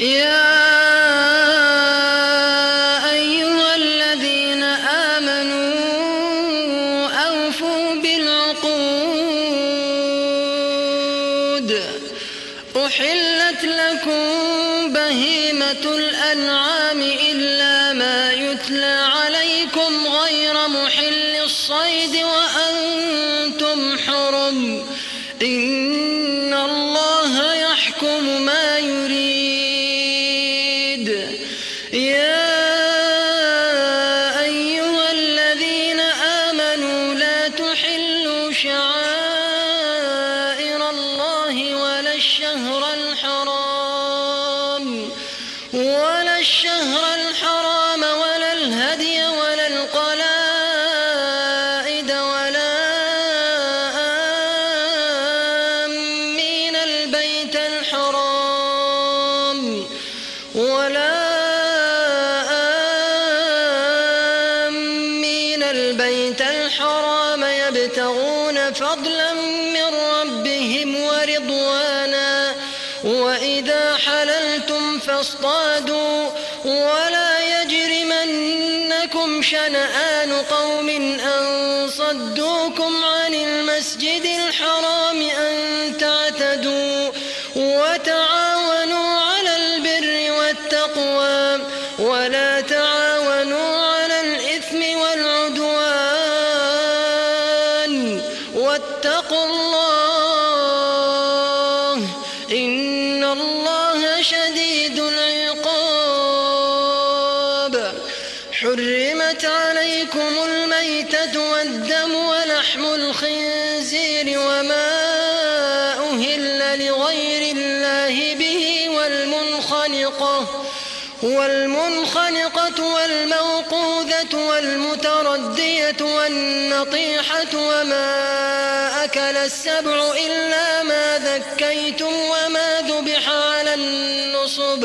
يا ولحم الخنزير وما أهل لغير الله به والمنخنقة والمنخنقة والموقوذة والمتردية والنطيحة وما أكل السبع إلا ما ذكيتم وما ذبح على النصب.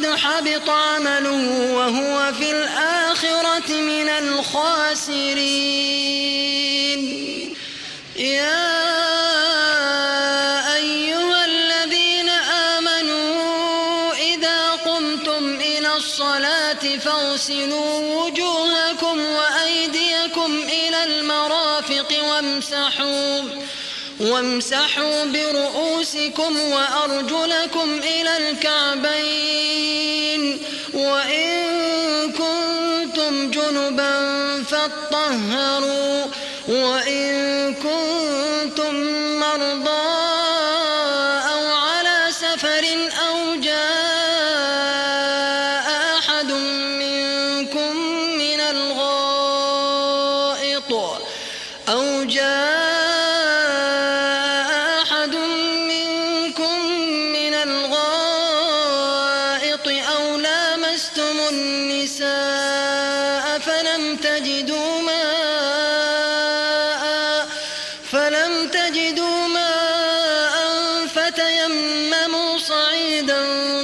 فقد حبط عمله وهو في الآخرة من الخاسرين. يا أيها الذين آمنوا إذا قمتم إلى الصلاة فاغسلوا وجوهكم وأيديكم إلى المرافق وامسحوا وامسحوا برؤوسكم وأرجلكم إلى الكعبين وإن كنتم جنبا فاطهروا وإن كنتم مرضى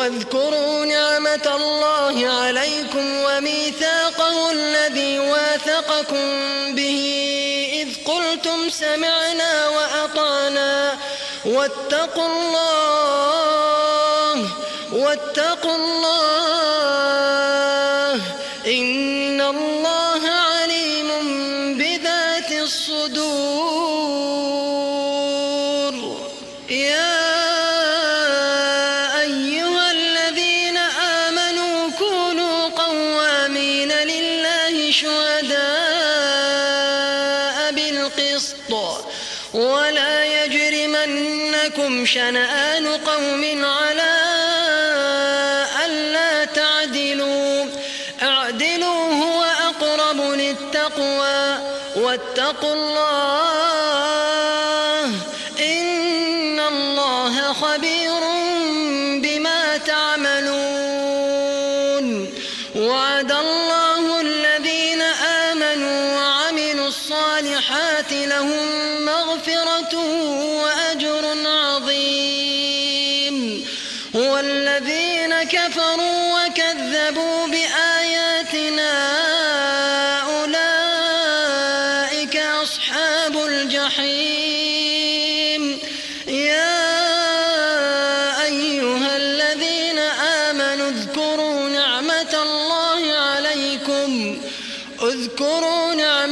واذكروا نعمة الله عليكم وميثاقه الذي واثقكم به إذ قلتم سمعنا وأطعنا واتقوا الله واتقوا الله يجرمنكم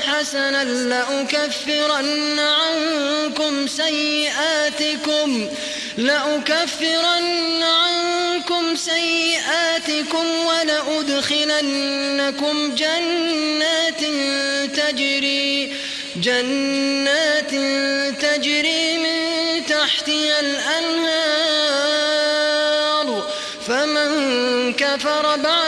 حسنا لأكفرن عنكم سيئاتكم لأكفرن عنكم سيئاتكم ولأدخلنكم جنات تجري جنات تجري من تحتها الأنهار فمن كفر بعد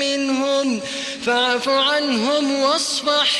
منهم فاعف عنهم واصفح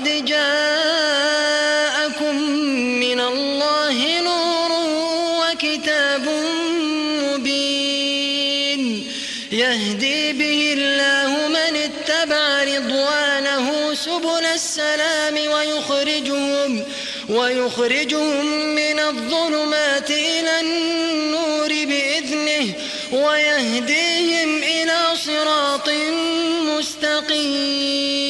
قد جاءكم من الله نور وكتاب مبين. يهدي به الله من اتبع رضوانه سبل السلام ويخرجهم ويخرجهم من الظلمات إلى النور بإذنه ويهديهم إلى صراط مستقيم.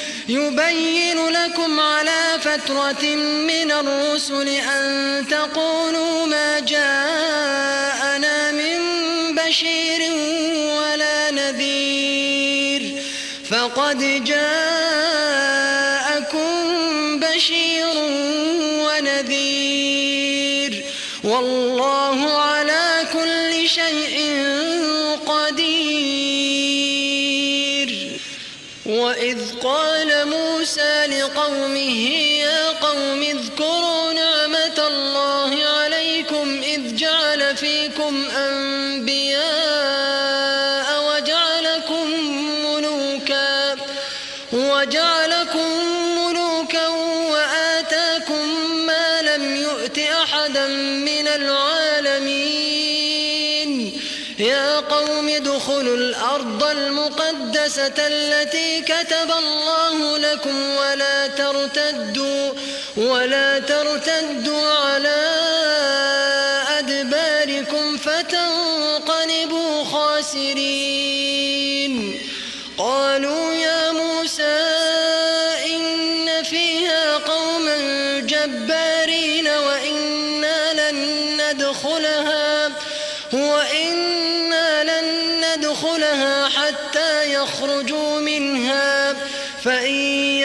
يبين لكم على فترة من الرسل أن تقولوا ما جاءنا من بشير ولا نذير. فقد جاءكم بشير ونذير. والله على كل شيء قدير. وإذ قال موسى لقومه يا قوم اذكروا نعمة الله عليكم إذ جعل فيكم أنبياء الأرض المقدسة التي كتب الله لكم ولا ترتدوا ولا ترتدوا على أدباركم فتنقلبوا خاسرين.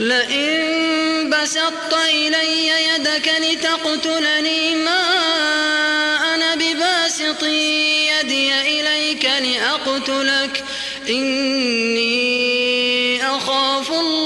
لئن بسطت إلي يدك لتقتلني ما أنا بباسط يدي إليك لأقتلك إني أخاف الله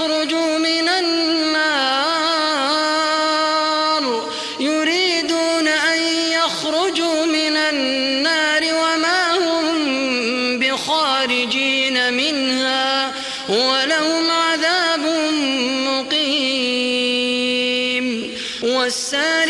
ليخرجوا من النار. يريدون أن يخرجوا من النار وما هم بخارجين منها. ولهم عذاب مقيم. والسارق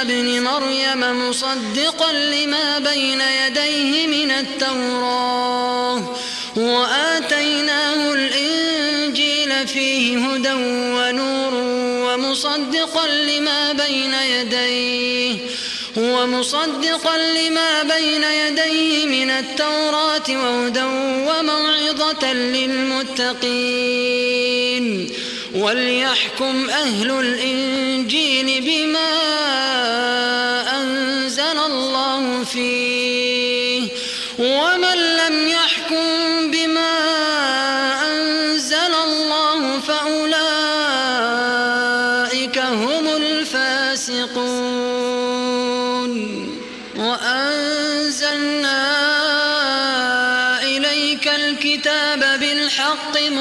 ابن مريم مصدقا لما بين يديه من التوراة وآتيناه الإنجيل فيه هدى ونور ومصدقا لما بين يديه هو مصدقا لما بين يديه من التوراة وهدى وموعظة للمتقين. وليحكم أهل الإنجيل بما أنزل الله فيه ومن لم يحكم بما أنزل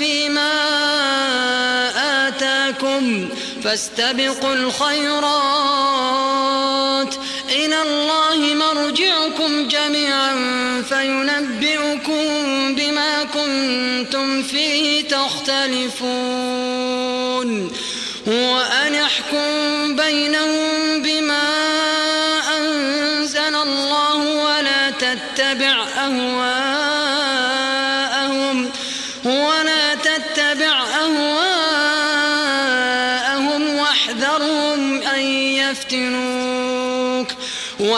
فيما آتاكم فاستبقوا الخيرات. إلى الله مرجعكم جميعا فينبئكم بما كنتم فيه تختلفون. وأن احكم بينهم بما أنزل الله ولا تتبع أهواءهم.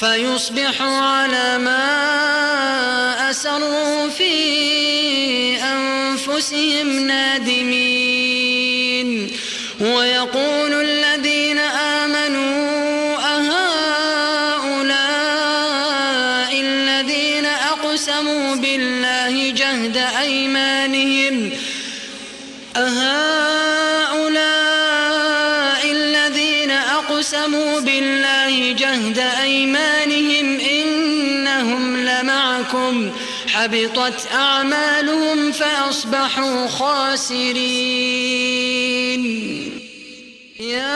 فيصبحوا على ما أسروا في أنفسهم نادمين. ويقول حبطت أعمالهم فأصبحوا خاسرين. يا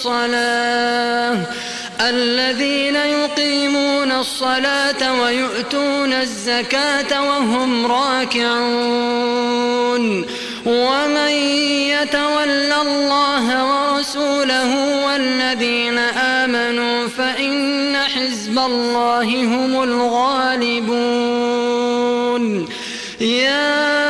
الصلاة. الذين يقيمون الصلاة ويؤتون الزكاة وهم راكعون. ومن يتول الله ورسوله والذين آمنوا فإن حزب الله هم الغالبون. يا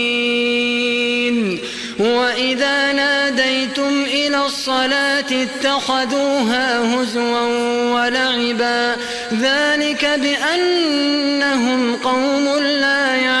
الصلاة اتخذوها هزوا ولعبا. ذلك بأنهم قوم لا يعقلون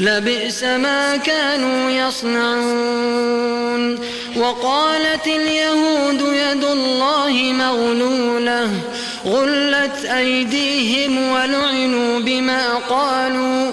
لبئس ما كانوا يصنعون. وقالت اليهود يد الله مغلولة غلت أيديهم ولعنوا بما قالوا.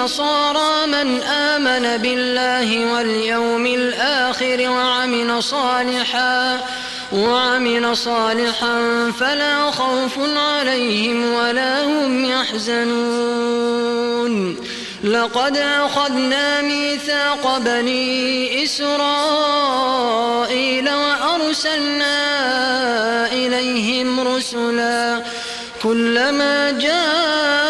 والنصارى من آمن بالله واليوم الآخر وعمل صالحا وعمل صالحا فلا خوف عليهم ولا هم يحزنون. لقد أخذنا ميثاق بني إسرائيل وأرسلنا إليهم رسلا كلما جاءهم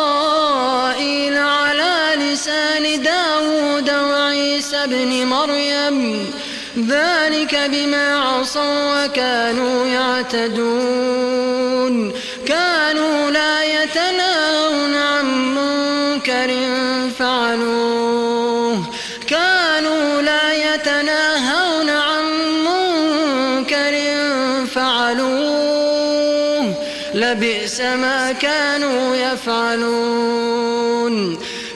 وعيسى بن مريم ذلك بما عصوا وكانوا يعتدون. كانوا لا يتناهون عن منكر فعلوه. كانوا لا يتناهون عن منكر فعلوه. لبئس ما كانوا يفعلون.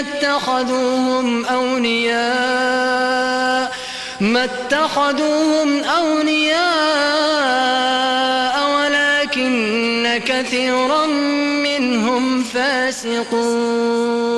اتخذوهم أولياء ما اتخذوهم أولياء ولكن كثيرا منهم فاسقون.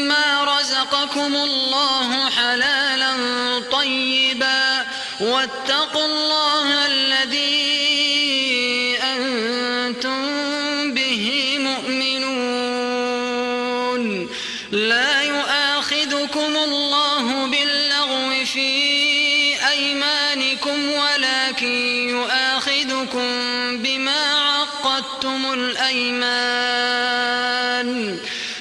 رزقكم الله حلالا طيبا. واتقوا الله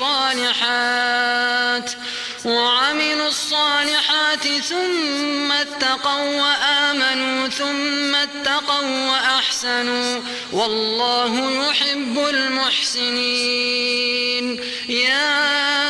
الصالحات وعملوا الصالحات ثم اتقوا وآمنوا ثم اتقوا وأحسنوا والله يحب المحسنين. يا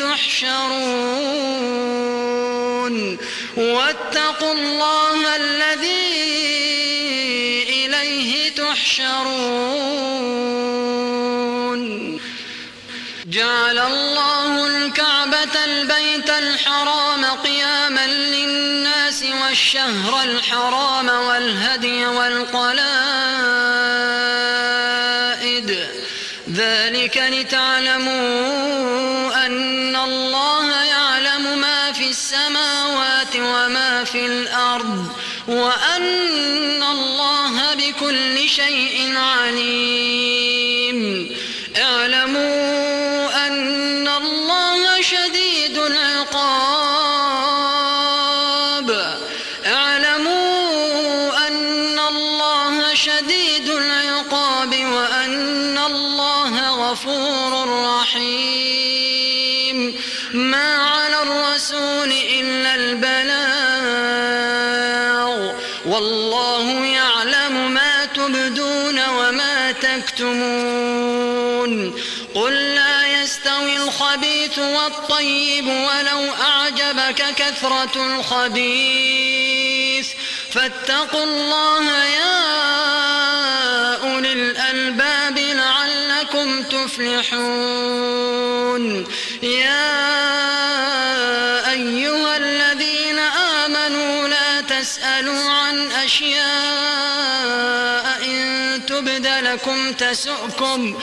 تحشرون. واتقوا الله الذي إليه تحشرون. جعل الله الكعبة البيت الحرام قياما للناس والشهر الحرام والهدي والقلائد. ذلك لتعلموا شيء عليم. والطيب ولو أعجبك كثرة الخبيث. فاتقوا الله يا أولي الألباب لعلكم تفلحون. يا أيها الذين آمنوا لا تسألوا عن أشياء إن تبد لكم تسؤكم.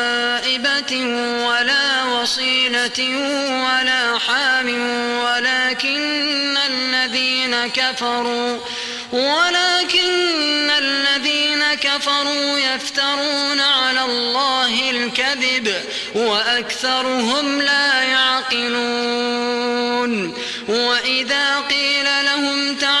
ولا وصيلة ولا حام ولكن الذين كفروا ولكن الذين كفروا يفترون على الله الكذب وأكثرهم لا يعقلون. وإذا قيل لهم تعالوا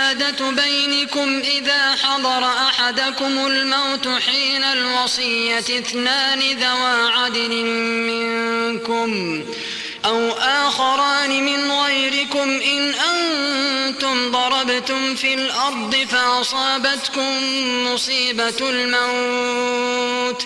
بينكم إذا حضر أحدكم الموت حين الوصية اثنان ذوى عدل منكم أو آخران من غيركم إن أنتم ضربتم في الأرض فأصابتكم مصيبة الموت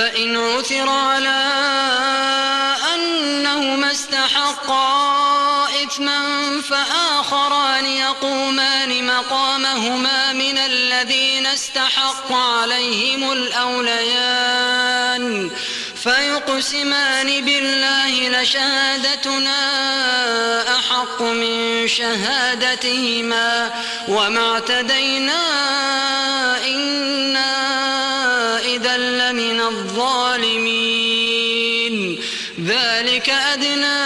فإن عثر على أنهما استحقا إثما فآخران يقومان مقامهما من الذين استحق عليهم الأوليان فيقسمان بالله لشهادتنا أحق من شهادتهما وما اعتدينا إنا إذا لمن الظالمين. ذلك أدنى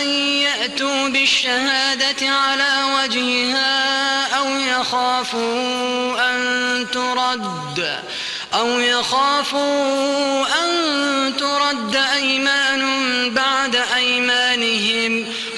أن يأتوا بالشهادة على وجهها أو يخافوا أن ترد أو يخافوا أن ترد أيمان بعد أيمانهم.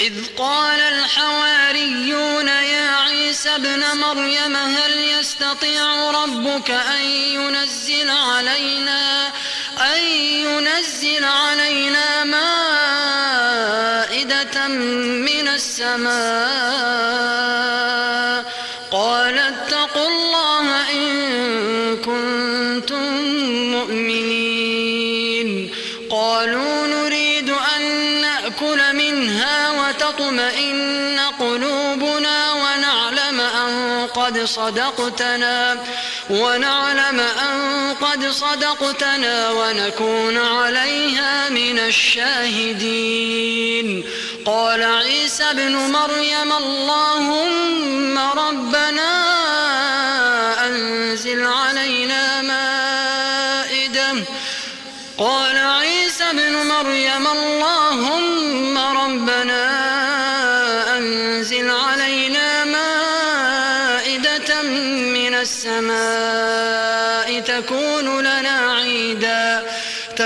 إذ قال الحواريون يا عيسى ابن مريم هل يستطيع ربك أن ينزل علينا أن ينزل علينا مائدة من السماء؟ وتطمئن قلوبنا ونعلم أن قد صدقتنا ونعلم أن قد صدقتنا ونكون عليها من الشاهدين. قال عيسى ابن مريم اللهم ربنا أنزل علينا مائدة. قال عيسى ابن مريم اللهم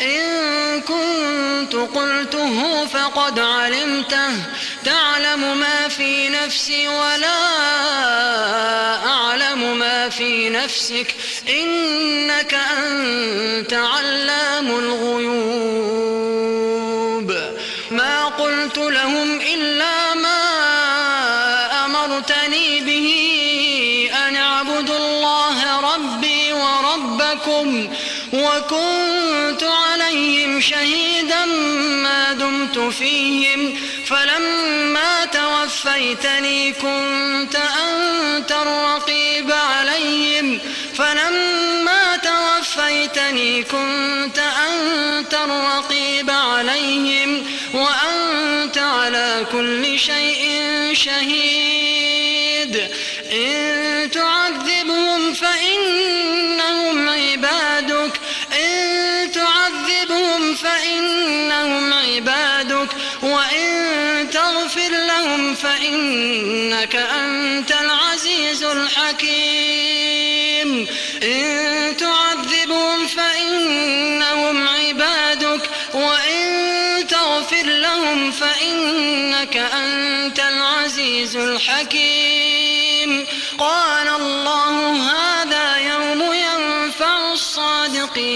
إن كنت قلته فقد علمته. تعلم ما في نفسي ولا أعلم ما في نفسك. إنك أنت علام شهيدا ما دمت فيهم فلما توفيتني كنت أنت الرقيب عليهم فلما توفيتني كنت أنت الرقيب عليهم وأنت على كل شيء شهيد. إن فإنك أنت العزيز الحكيم. إن تعذبهم فإنهم عبادك وإن تغفر لهم فإنك أنت العزيز الحكيم. قال الله هذا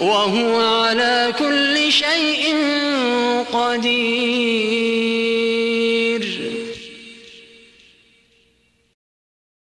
وهو على كل شيء قدير.